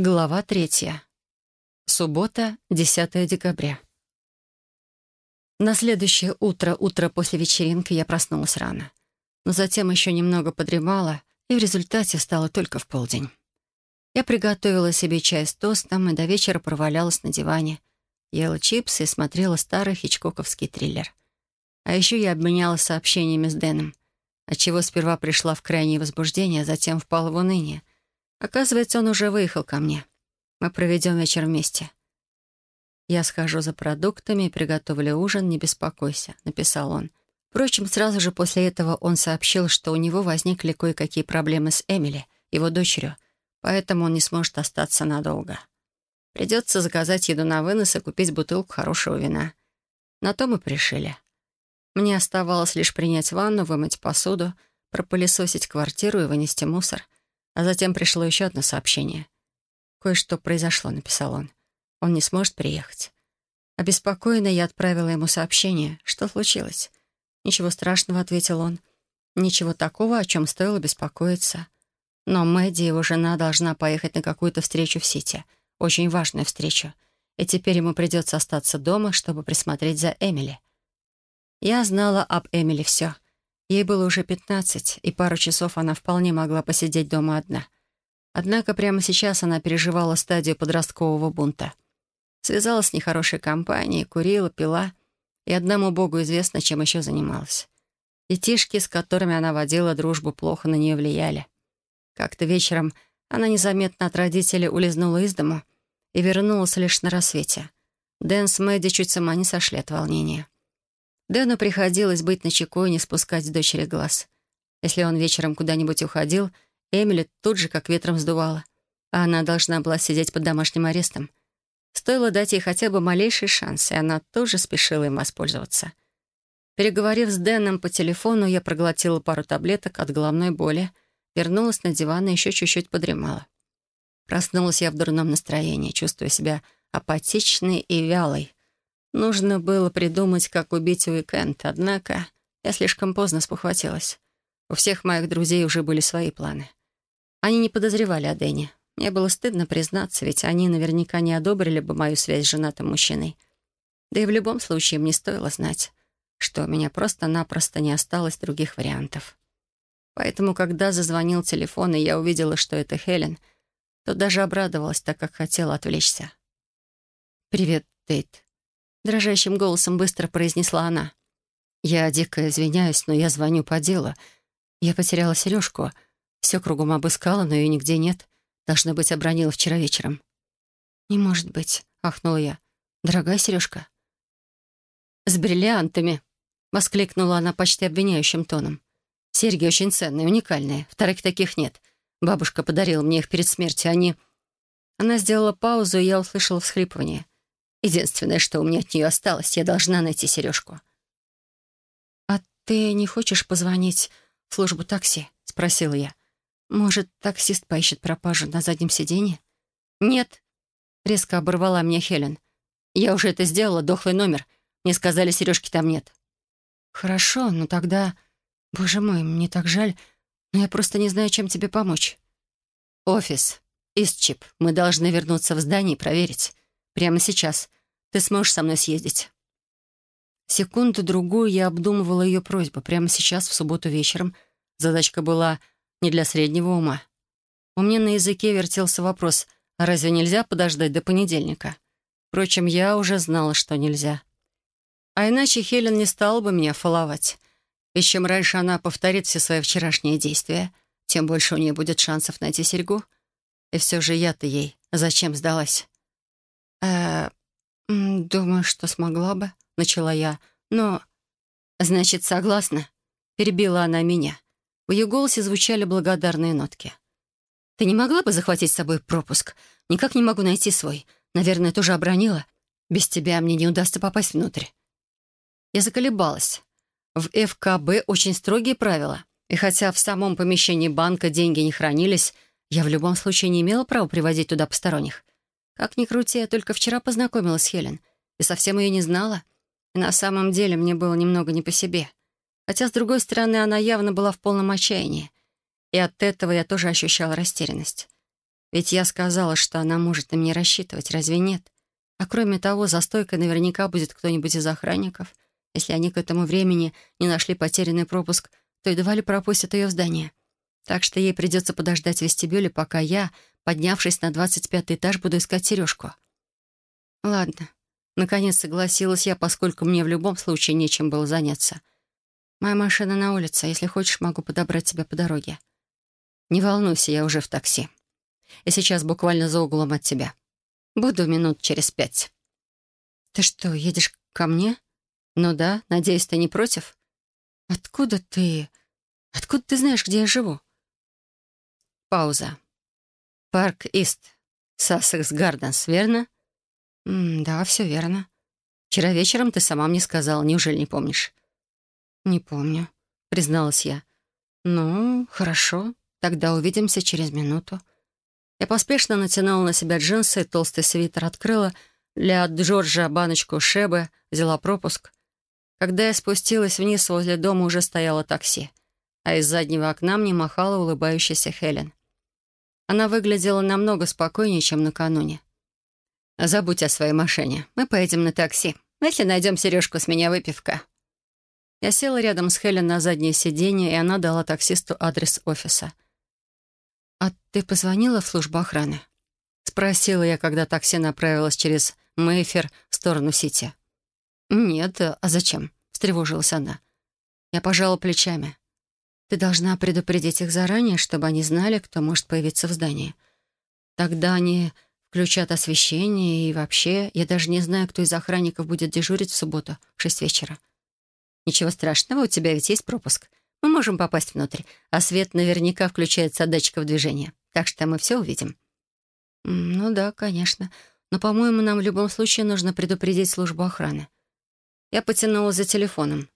Глава третья. Суббота, 10 декабря. На следующее утро, утро после вечеринки, я проснулась рано. Но затем еще немного подремала, и в результате встала только в полдень. Я приготовила себе чай с тостом и до вечера провалялась на диване, ела чипсы и смотрела старый хичкоковский триллер. А еще я обменялась сообщениями с Дэном, отчего сперва пришла в крайнее возбуждение, а затем впала в уныние — Оказывается, он уже выехал ко мне. Мы проведем вечер вместе. «Я схожу за продуктами и приготовлю ужин, не беспокойся», — написал он. Впрочем, сразу же после этого он сообщил, что у него возникли кое-какие проблемы с Эмили, его дочерью, поэтому он не сможет остаться надолго. Придется заказать еду на вынос и купить бутылку хорошего вина. На то мы пришили. Мне оставалось лишь принять ванну, вымыть посуду, пропылесосить квартиру и вынести мусор — а затем пришло еще одно сообщение. «Кое-что произошло», — написал он. «Он не сможет приехать». Обеспокоенно я отправила ему сообщение. «Что случилось?» «Ничего страшного», — ответил он. «Ничего такого, о чем стоило беспокоиться. Но Мэдди, его жена, должна поехать на какую-то встречу в Сити. Очень важную встречу. И теперь ему придется остаться дома, чтобы присмотреть за Эмили». Я знала об Эмили все — Ей было уже пятнадцать, и пару часов она вполне могла посидеть дома одна. Однако прямо сейчас она переживала стадию подросткового бунта. Связалась с нехорошей компанией, курила, пила, и одному богу известно, чем еще занималась. Детишки, с которыми она водила дружбу, плохо на нее влияли. Как-то вечером она незаметно от родителей улизнула из дому и вернулась лишь на рассвете. Дэн с Мэдди чуть сама не сошли от волнения. Дэну приходилось быть начеку и не спускать с дочери глаз. Если он вечером куда-нибудь уходил, Эмили тут же как ветром сдувала, а она должна была сидеть под домашним арестом. Стоило дать ей хотя бы малейший шанс, и она тоже спешила им воспользоваться. Переговорив с Дэном по телефону, я проглотила пару таблеток от головной боли, вернулась на диван и еще чуть-чуть подремала. Проснулась я в дурном настроении, чувствуя себя апатичной и вялой. Нужно было придумать, как убить уикенд, однако я слишком поздно спохватилась. У всех моих друзей уже были свои планы. Они не подозревали о Дэне. Мне было стыдно признаться, ведь они наверняка не одобрили бы мою связь с женатым мужчиной. Да и в любом случае мне стоило знать, что у меня просто-напросто не осталось других вариантов. Поэтому, когда зазвонил телефон, и я увидела, что это Хелен, то даже обрадовалась, так как хотела отвлечься. «Привет, Тейт», Дрожащим голосом быстро произнесла она. «Я дико извиняюсь, но я звоню по делу. Я потеряла сережку. Все кругом обыскала, но ее нигде нет. Должно быть, обронила вчера вечером». «Не может быть», — ахнула я. «Дорогая сережка?» «С бриллиантами», — воскликнула она почти обвиняющим тоном. «Серьги очень ценные, уникальные. Вторых таких нет. Бабушка подарила мне их перед смертью. Они...» Она сделала паузу, и я услышала всхлипывание. Единственное, что у меня от нее осталось, я должна найти сережку. «А ты не хочешь позвонить в службу такси?» — спросила я. «Может, таксист поищет пропажу на заднем сиденье?» «Нет», — резко оборвала меня Хелен. «Я уже это сделала, дохлый номер. Мне сказали, сережки там нет». «Хорошо, но тогда... Боже мой, мне так жаль, но я просто не знаю, чем тебе помочь». «Офис. Истчип. Мы должны вернуться в здание и проверить. Прямо сейчас. Ты сможешь со мной съездить?» Секунду-другую я обдумывала ее просьбу. Прямо сейчас, в субботу вечером, задачка была не для среднего ума. У меня на языке вертелся вопрос, а разве нельзя подождать до понедельника? Впрочем, я уже знала, что нельзя. А иначе Хелен не стала бы меня фоловать. Ведь чем раньше она повторит все свои вчерашние действия, тем больше у нее будет шансов найти серьгу. И все же я-то ей зачем сдалась? «Э, думаю, что смогла бы», — начала я. «Но...» «Значит, согласна?» — перебила она меня. В ее голосе звучали благодарные нотки. «Ты не могла бы захватить с собой пропуск? Никак не могу найти свой. Наверное, тоже обронила. Без тебя мне не удастся попасть внутрь». Я заколебалась. В ФКБ очень строгие правила. И хотя в самом помещении банка деньги не хранились, я в любом случае не имела права привозить туда посторонних. Как ни крути, я только вчера познакомилась с Хелен и совсем ее не знала. И на самом деле мне было немного не по себе. Хотя, с другой стороны, она явно была в полном отчаянии. И от этого я тоже ощущала растерянность. Ведь я сказала, что она может на меня рассчитывать, разве нет? А кроме того, за стойкой наверняка будет кто-нибудь из охранников. Если они к этому времени не нашли потерянный пропуск, то едва ли пропустят ее в здание. Так что ей придется подождать в вестибюле, пока я, поднявшись на 25 этаж, буду искать сережку. Ладно. Наконец согласилась я, поскольку мне в любом случае нечем было заняться. Моя машина на улице. Если хочешь, могу подобрать тебя по дороге. Не волнуйся, я уже в такси. И сейчас буквально за углом от тебя. Буду минут через пять. Ты что, едешь ко мне? Ну да, надеюсь, ты не против? Откуда ты... Откуда ты знаешь, где я живу? Пауза. Парк Ист. Сассекс Гарденс, верно? М да, все верно. Вчера вечером ты сама мне сказала, неужели не помнишь? Не помню, призналась я. Ну, хорошо, тогда увидимся через минуту. Я поспешно натянула на себя джинсы, толстый свитер открыла, для Джорджа баночку шебы, взяла пропуск. Когда я спустилась вниз, возле дома уже стояло такси, а из заднего окна мне махала улыбающаяся Хелен. Она выглядела намного спокойнее, чем накануне. «Забудь о своей машине. Мы поедем на такси. Если найдем сережку, с меня выпивка». Я села рядом с Хелен на заднее сиденье, и она дала таксисту адрес офиса — «А ты позвонила в службу охраны?» Спросила я, когда такси направилось через Мейфер в сторону Сити. «Нет, а зачем?» — встревожилась она. Я пожала плечами. «Ты должна предупредить их заранее, чтобы они знали, кто может появиться в здании. Тогда они включат освещение и вообще, я даже не знаю, кто из охранников будет дежурить в субботу в шесть вечера. Ничего страшного, у тебя ведь есть пропуск. Мы можем попасть внутрь, а свет наверняка включается от датчиков движения. Так что мы все увидим». «Ну да, конечно. Но, по-моему, нам в любом случае нужно предупредить службу охраны». Я потянула за телефоном.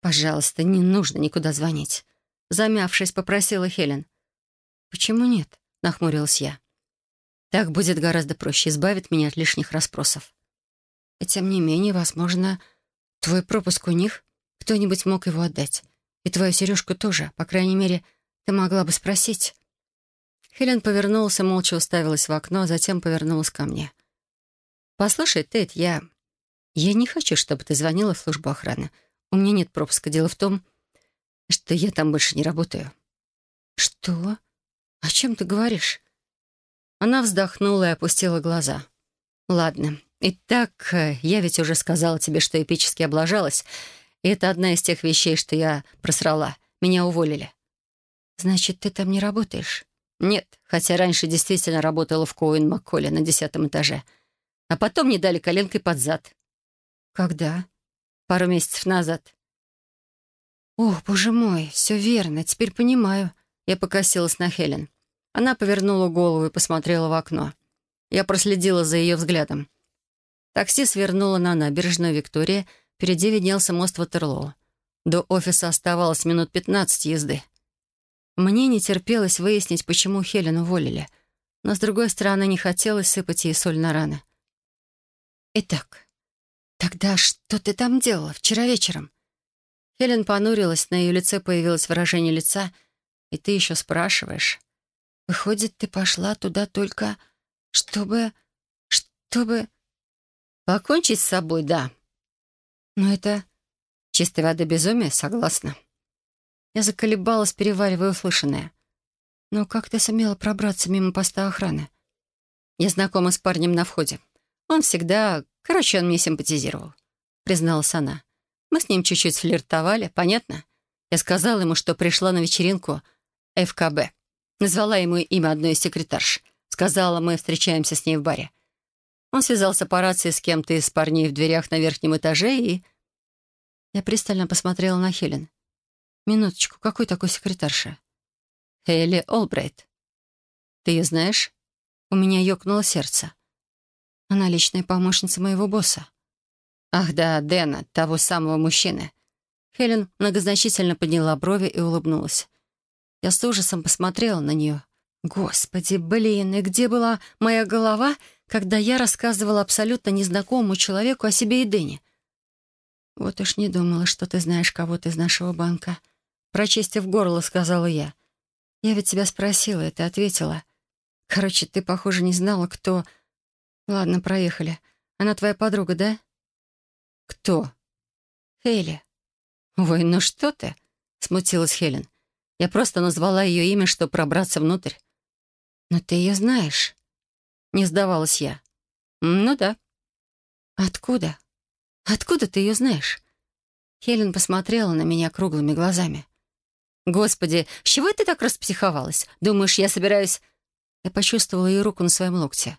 «Пожалуйста, не нужно никуда звонить». Замявшись, попросила Хелен. «Почему нет?» — нахмурилась я. «Так будет гораздо проще, избавит меня от лишних расспросов». «И тем не менее, возможно, твой пропуск у них? Кто-нибудь мог его отдать. И твою сережку тоже. По крайней мере, ты могла бы спросить». Хелен повернулась молча уставилась в окно, а затем повернулась ко мне. «Послушай, Тед, я... Я не хочу, чтобы ты звонила в службу охраны. У меня нет пропуска. Дело в том, что я там больше не работаю». «Что? О чем ты говоришь?» Она вздохнула и опустила глаза. «Ладно. Итак, я ведь уже сказала тебе, что эпически облажалась, и это одна из тех вещей, что я просрала. Меня уволили. Значит, ты там не работаешь? Нет, хотя раньше действительно работала в Коуин Макколе на десятом этаже. А потом мне дали коленкой под зад. Когда? Пару месяцев назад. Ох, боже мой, все верно, теперь понимаю. Я покосилась на Хелен. Она повернула голову и посмотрела в окно. Я проследила за ее взглядом. Такси свернуло на набережную Виктория — Впереди виднелся мост Ватерлоу. До офиса оставалось минут пятнадцать езды. Мне не терпелось выяснить, почему Хелен уволили. Но, с другой стороны, не хотелось сыпать ей соль на раны. «Итак, тогда что ты там делала вчера вечером?» Хелен понурилась, на ее лице появилось выражение лица. «И ты еще спрашиваешь?» «Выходит, ты пошла туда только, чтобы... чтобы...» «Покончить с собой, да», но это чистой воды безумие, согласна. Я заколебалась, переваривая услышанное. Но как ты сумела пробраться мимо поста охраны? Я знакома с парнем на входе. Он всегда... Короче, он мне симпатизировал, призналась она. Мы с ним чуть-чуть флиртовали, понятно? Я сказала ему, что пришла на вечеринку ФКБ. Назвала ему имя одной из секретарш. Сказала, мы встречаемся с ней в баре. Он связался по рации с кем-то из парней в дверях на верхнем этаже и... Я пристально посмотрела на Хелен. «Минуточку, какой такой секретарша?» «Хейли Олбрайт. Ты ее знаешь?» У меня ёкнуло сердце. Она личная помощница моего босса. «Ах да, Дэна, того самого мужчины». Хелен многозначительно подняла брови и улыбнулась. Я с ужасом посмотрела на нее. «Господи, блин, и где была моя голова, когда я рассказывала абсолютно незнакомому человеку о себе и Дэне?» «Вот уж не думала, что ты знаешь кого-то из нашего банка». Прочистив горло, сказала я. «Я ведь тебя спросила, и ты ответила. Короче, ты, похоже, не знала, кто... Ладно, проехали. Она твоя подруга, да? Кто? Хейли. Ой, ну что ты? Смутилась Хелен. Я просто назвала ее имя, чтобы пробраться внутрь. Но ты ее знаешь. Не сдавалась я. Ну да. Откуда? Откуда ты ее знаешь? Хелен посмотрела на меня круглыми глазами. «Господи, с чего ты так распсиховалась? Думаешь, я собираюсь...» Я почувствовала ее руку на своем локте.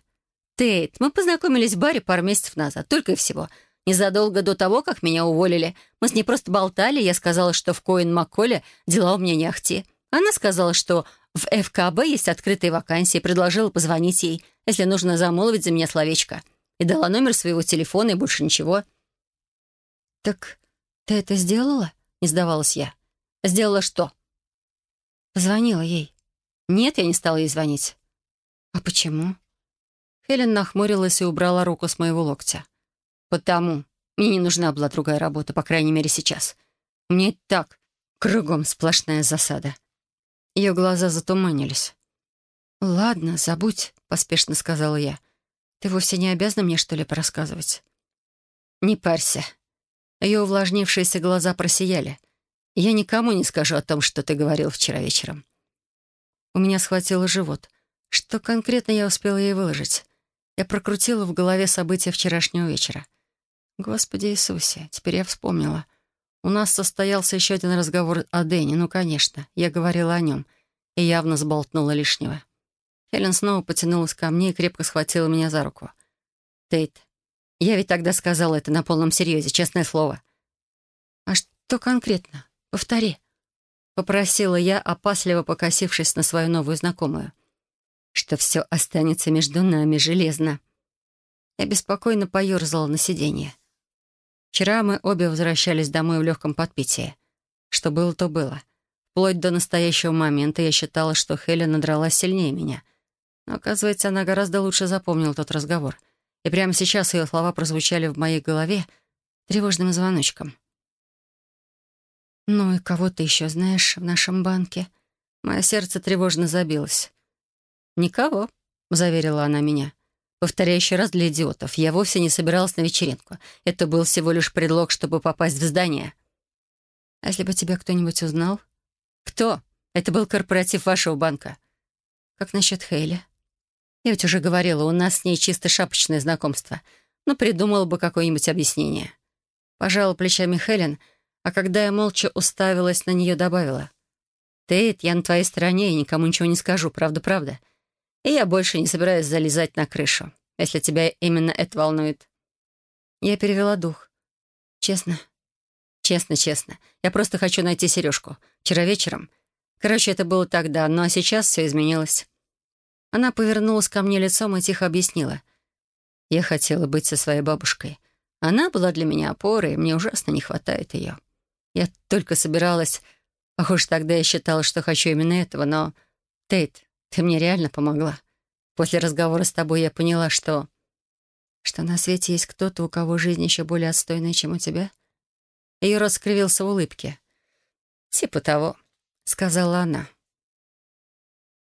«Тейт, мы познакомились в баре пару месяцев назад, только и всего. Незадолго до того, как меня уволили. Мы с ней просто болтали, я сказала, что в Коин Макколе дела у меня не ахти. Она сказала, что в ФКБ есть открытые вакансии, предложила позвонить ей, если нужно замолвить за меня словечко. И дала номер своего телефона, и больше ничего». «Так ты это сделала?» — не сдавалась я. «Сделала что?» Позвонила ей. «Нет, я не стала ей звонить». «А почему?» Хелен нахмурилась и убрала руку с моего локтя. «Потому. Мне не нужна была другая работа, по крайней мере, сейчас. Мне и так кругом сплошная засада». Ее глаза затуманились. «Ладно, забудь», — поспешно сказала я. «Ты вовсе не обязана мне, что ли, порассказывать?» «Не парься». Ее увлажнившиеся глаза просияли. «Я никому не скажу о том, что ты говорил вчера вечером». У меня схватило живот. Что конкретно я успела ей выложить? Я прокрутила в голове события вчерашнего вечера. Господи Иисусе, теперь я вспомнила. У нас состоялся еще один разговор о Дэне, ну, конечно. Я говорила о нем и явно сболтнула лишнего. Хелен снова потянулась ко мне и крепко схватила меня за руку. «Тейт, я ведь тогда сказала это на полном серьезе, честное слово». «А что конкретно? Повтори», — попросила я, опасливо покосившись на свою новую знакомую что все останется между нами железно. Я беспокойно поерзала на сиденье. Вчера мы обе возвращались домой в легком подпитии. Что было, то было. Вплоть до настоящего момента я считала, что Хелена дралась сильнее меня. Но, оказывается, она гораздо лучше запомнила тот разговор. И прямо сейчас ее слова прозвучали в моей голове тревожным звоночком. «Ну и кого ты еще знаешь в нашем банке?» Мое сердце тревожно забилось. «Никого», — заверила она меня. Повторяю еще раз для идиотов. Я вовсе не собиралась на вечеринку. Это был всего лишь предлог, чтобы попасть в здание. «А если бы тебя кто-нибудь узнал?» «Кто? Это был корпоратив вашего банка». «Как насчет Хейли?» «Я ведь уже говорила, у нас с ней чисто шапочное знакомство. Но придумала бы какое-нибудь объяснение». Пожала плечами Хелен, а когда я молча уставилась на нее, добавила. «Тейт, я на твоей стороне и никому ничего не скажу, правда-правда. И я больше не собираюсь залезать на крышу, если тебя именно это волнует». Я перевела дух. «Честно?» «Честно, честно. Я просто хочу найти сережку. Вчера вечером. Короче, это было тогда, а сейчас все изменилось». Она повернулась ко мне лицом и тихо объяснила. «Я хотела быть со своей бабушкой. Она была для меня опорой, и мне ужасно не хватает ее. Я только собиралась... Похоже, тогда я считала, что хочу именно этого, но... Тейт, ты мне реально помогла. После разговора с тобой я поняла, что... Что на свете есть кто-то, у кого жизнь еще более отстойная, чем у тебя? Ее рот скривился в улыбке. «Типа того», — сказала она.